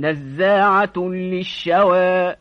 نزاعة للشوى